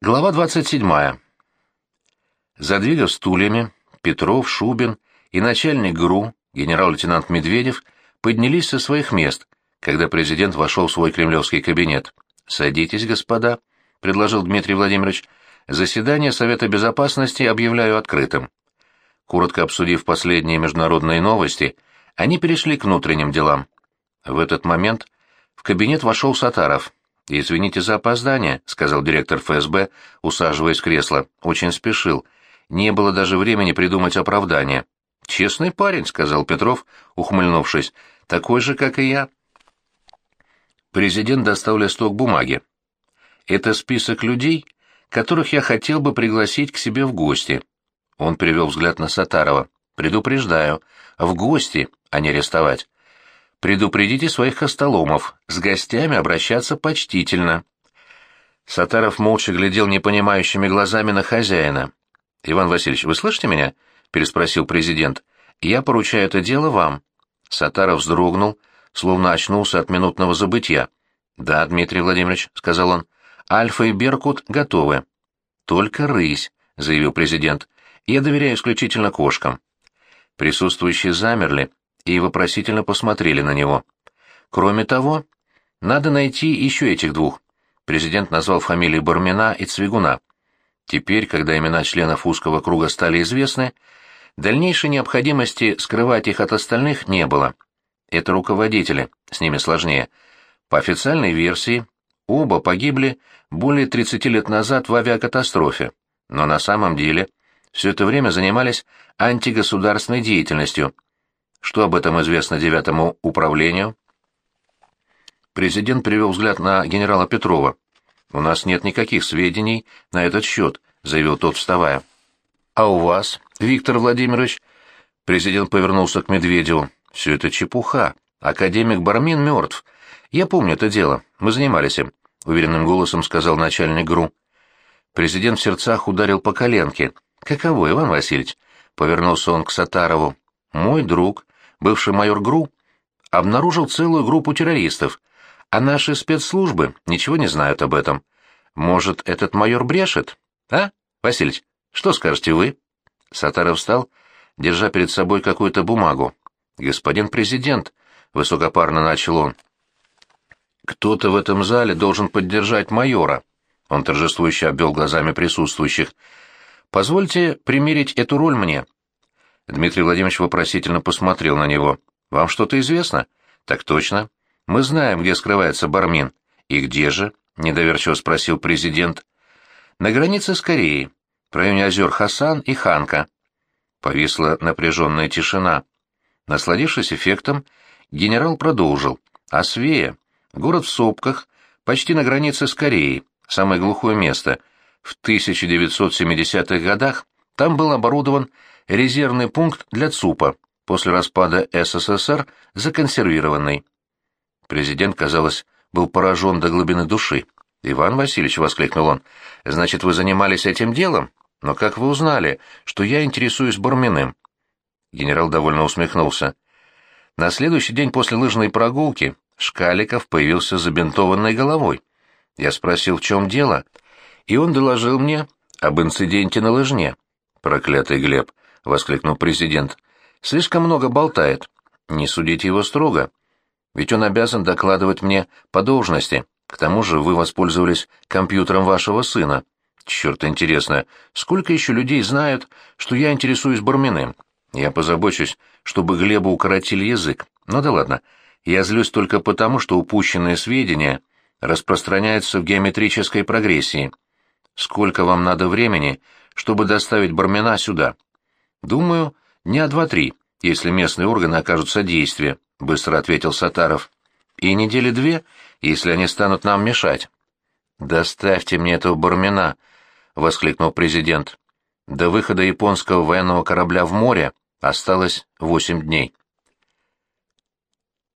Глава 27. Задвигав стульями, Петров, Шубин и начальник ГРУ, генерал-лейтенант Медведев, поднялись со своих мест, когда президент вошел в свой кремлевский кабинет. «Садитесь, господа», — предложил Дмитрий Владимирович. «Заседание Совета Безопасности объявляю открытым». Коротко обсудив последние международные новости, они перешли к внутренним делам. В этот момент в кабинет вошел Сатаров — «Извините за опоздание», — сказал директор ФСБ, усаживаясь в кресло. «Очень спешил. Не было даже времени придумать оправдание». «Честный парень», — сказал Петров, ухмыльнувшись. «Такой же, как и я». Президент достал листок бумаги. «Это список людей, которых я хотел бы пригласить к себе в гости». Он перевел взгляд на Сатарова. «Предупреждаю. В гости, а не арестовать. Предупредите своих костоломов, с гостями обращаться почтительно. Сатаров молча глядел непонимающими глазами на хозяина. «Иван Васильевич, вы слышите меня?» — переспросил президент. «Я поручаю это дело вам». Сатаров вздрогнул, словно очнулся от минутного забытья. «Да, Дмитрий Владимирович», — сказал он, — «Альфа и Беркут готовы». «Только рысь», — заявил президент. «Я доверяю исключительно кошкам». Присутствующие замерли, и вопросительно посмотрели на него. Кроме того, надо найти еще этих двух. Президент назвал фамилии Бармина и Цвигуна. Теперь, когда имена членов узкого круга стали известны, дальнейшей необходимости скрывать их от остальных не было. Это руководители, с ними сложнее. По официальной версии, оба погибли более 30 лет назад в авиакатастрофе, но на самом деле все это время занимались антигосударственной деятельностью – что об этом известно девятому управлению? Президент перевел взгляд на генерала Петрова. «У нас нет никаких сведений на этот счет», — заявил тот, вставая. «А у вас, Виктор Владимирович?» Президент повернулся к Медведеву. «Все это чепуха. Академик Бармин мертв. Я помню это дело. Мы занимались им», — уверенным голосом сказал начальник ГРУ. Президент в сердцах ударил по коленке. «Каково, Иван Васильевич?» — повернулся он к Сатарову. «Мой друг, бывший майор ГРУ, обнаружил целую группу террористов, а наши спецслужбы ничего не знают об этом. Может, этот майор брешет? А, Васильевич, что скажете вы?» Сатаров встал, держа перед собой какую-то бумагу. «Господин президент», — высокопарно начал он, — «кто-то в этом зале должен поддержать майора». Он торжествующе обвел глазами присутствующих. «Позвольте примерить эту роль мне. Дмитрий Владимирович вопросительно посмотрел на него. «Вам что-то известно?» «Так точно. Мы знаем, где скрывается Бармин». «И где же?» — недоверчиво спросил президент. «На границе с Кореей, в районе озер Хасан и Ханка». Повисла напряженная тишина. Насладившись эффектом, генерал продолжил. «Освея. Город в сопках, почти на границе с Кореей, самое глухое место. В 1970-х годах там был оборудован резервный пункт для ЦУПа, после распада СССР законсервированный. Президент, казалось, был поражен до глубины души. «Иван Васильевич», — воскликнул он, — «значит, вы занимались этим делом? Но как вы узнали, что я интересуюсь Барминым?» Генерал довольно усмехнулся. На следующий день после лыжной прогулки Шкаликов появился забинтованной головой. Я спросил, в чем дело, и он доложил мне об инциденте на лыжне. Проклятый Глеб воскликнул президент. «Слишком много болтает. Не судите его строго. Ведь он обязан докладывать мне по должности. К тому же вы воспользовались компьютером вашего сына. Черт, интересно, сколько еще людей знают, что я интересуюсь Барминым? Я позабочусь, чтобы Глебу укоротили язык. Ну да ладно. Я злюсь только потому, что упущенные сведения распространяются в геометрической прогрессии. Сколько вам надо времени, чтобы доставить Бармина сюда?» «Думаю, дня два-три, если местные органы окажут содействие», — быстро ответил Сатаров. «И недели две, если они станут нам мешать». «Доставьте мне этого Бармина», — воскликнул президент. До выхода японского военного корабля в море осталось восемь дней.